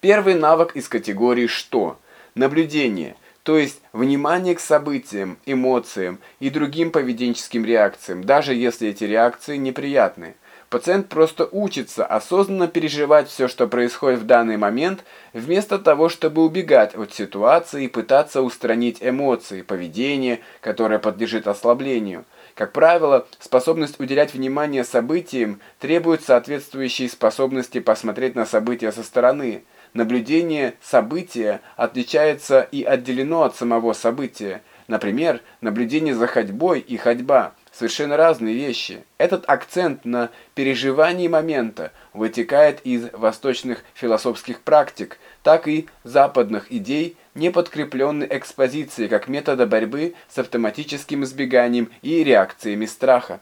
Первый навык из категории «что?» – наблюдение, то есть внимание к событиям, эмоциям и другим поведенческим реакциям, даже если эти реакции неприятны. Пациент просто учится осознанно переживать все, что происходит в данный момент, вместо того, чтобы убегать от ситуации и пытаться устранить эмоции, поведение, которое подлежит ослаблению. Как правило, способность уделять внимание событиям требует соответствующей способности посмотреть на события со стороны. Наблюдение события отличается и отделено от самого события. Например, наблюдение за ходьбой и ходьба – совершенно разные вещи. Этот акцент на переживании момента вытекает из восточных философских практик, так и западных идей, не подкрепленной экспозицией как метода борьбы с автоматическим избеганием и реакциями страха.